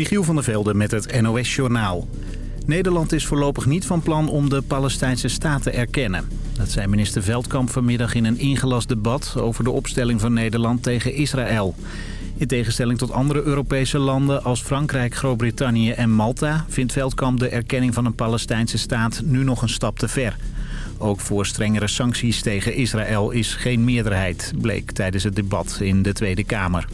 Michiel van der Velde met het NOS-journaal. Nederland is voorlopig niet van plan om de Palestijnse staat te erkennen. Dat zei minister Veldkamp vanmiddag in een ingelast debat... over de opstelling van Nederland tegen Israël. In tegenstelling tot andere Europese landen als Frankrijk, Groot-Brittannië en Malta... vindt Veldkamp de erkenning van een Palestijnse staat nu nog een stap te ver. Ook voor strengere sancties tegen Israël is geen meerderheid... bleek tijdens het debat in de Tweede Kamer.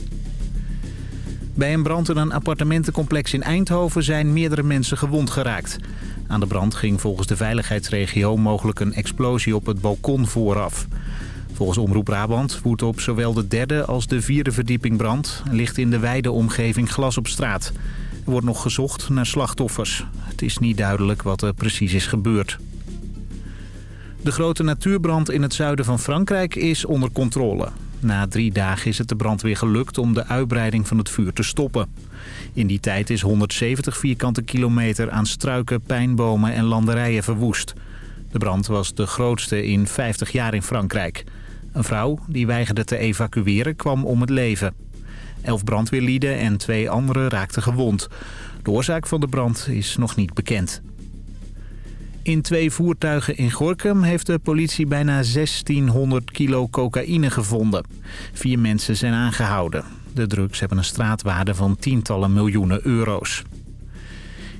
Bij een brand in een appartementencomplex in Eindhoven zijn meerdere mensen gewond geraakt. Aan de brand ging volgens de veiligheidsregio mogelijk een explosie op het balkon vooraf. Volgens Omroep Brabant woedt op zowel de derde als de vierde verdieping brand... en ligt in de wijde omgeving glas op straat. Er wordt nog gezocht naar slachtoffers. Het is niet duidelijk wat er precies is gebeurd. De grote natuurbrand in het zuiden van Frankrijk is onder controle. Na drie dagen is het de brandweer gelukt om de uitbreiding van het vuur te stoppen. In die tijd is 170 vierkante kilometer aan struiken, pijnbomen en landerijen verwoest. De brand was de grootste in 50 jaar in Frankrijk. Een vrouw die weigerde te evacueren kwam om het leven. Elf brandweerlieden en twee anderen raakten gewond. De oorzaak van de brand is nog niet bekend. In twee voertuigen in Gorkum heeft de politie bijna 1600 kilo cocaïne gevonden. Vier mensen zijn aangehouden. De drugs hebben een straatwaarde van tientallen miljoenen euro's.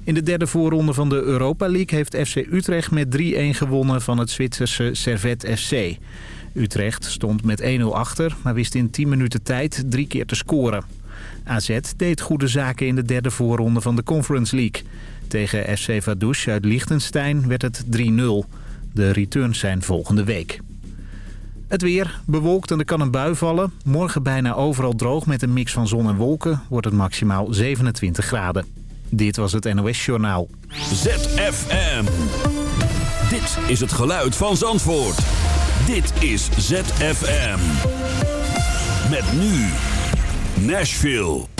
In de derde voorronde van de Europa League heeft FC Utrecht met 3-1 gewonnen van het Zwitserse Servet FC. Utrecht stond met 1-0 achter, maar wist in 10 minuten tijd drie keer te scoren. AZ deed goede zaken in de derde voorronde van de Conference League. Tegen SC Vaduz uit Liechtenstein werd het 3-0. De returns zijn volgende week. Het weer, bewolkt en er kan een bui vallen. Morgen bijna overal droog met een mix van zon en wolken. Wordt het maximaal 27 graden. Dit was het NOS Journaal. ZFM. Dit is het geluid van Zandvoort. Dit is ZFM. Met nu Nashville.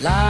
La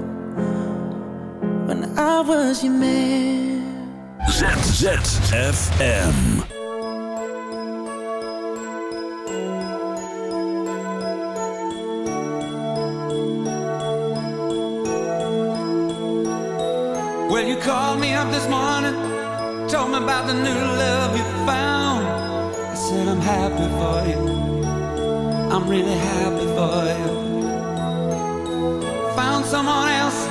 I was your man. ZZFM. Well, you called me up this morning, told me about the new love you found. I said, I'm happy for you. I'm really happy for you. Found someone else, I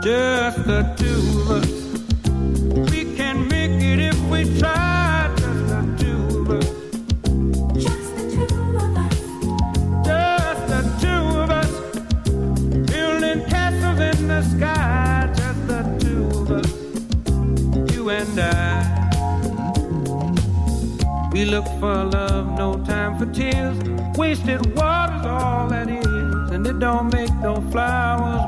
Just the two of us. We can make it if we try. Just the two of us. Just the two of us. Just the two of us. Building castles in the sky. Just the two of us. You and I. We look for love, no time for tears. Wasted water's all that is, and it don't make no flowers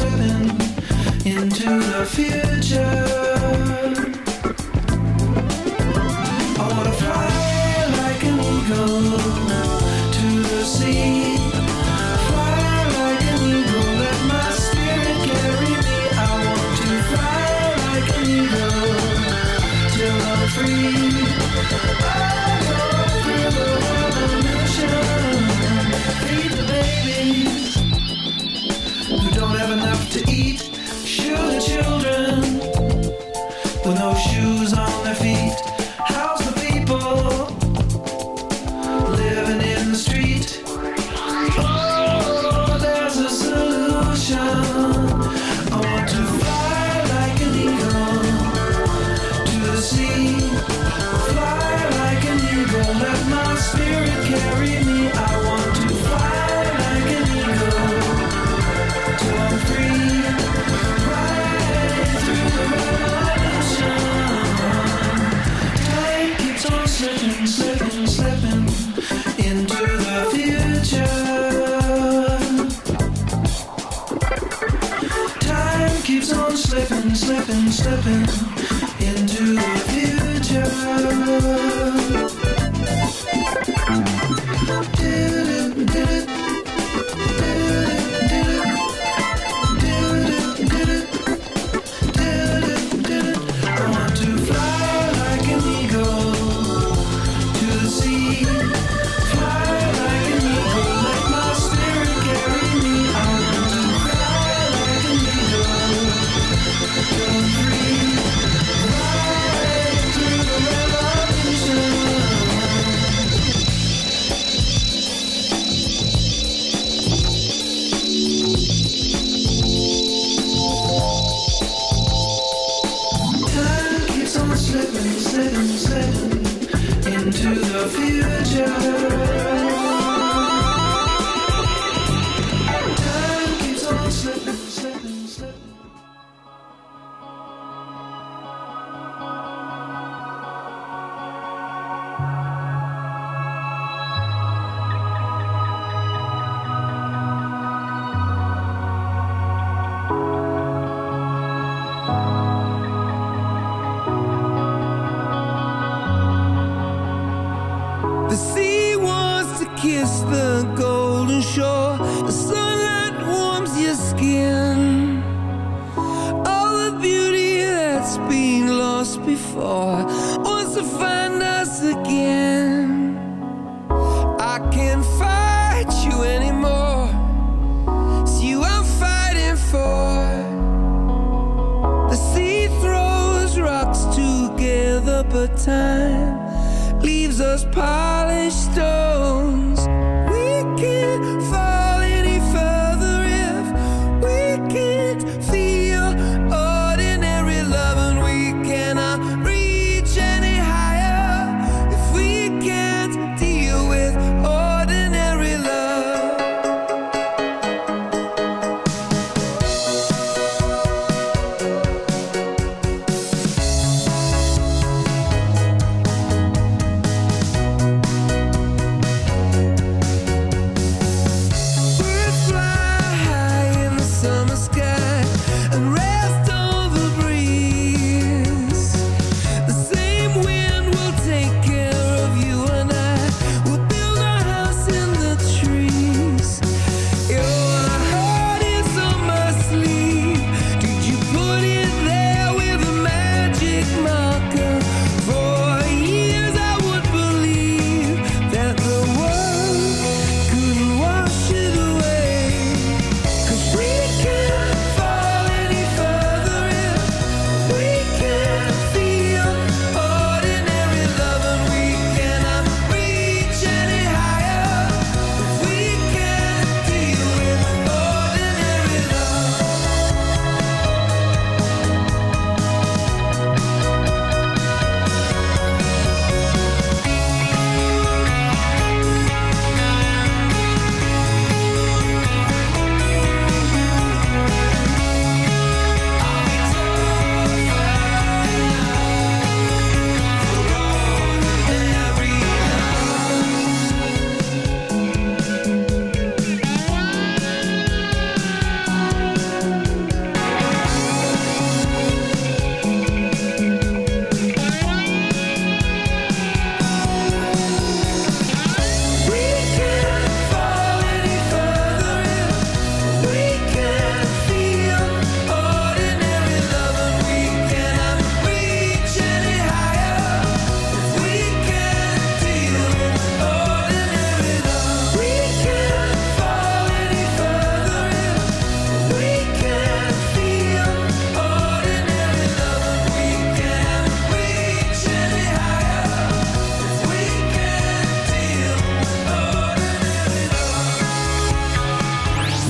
slipping into the future.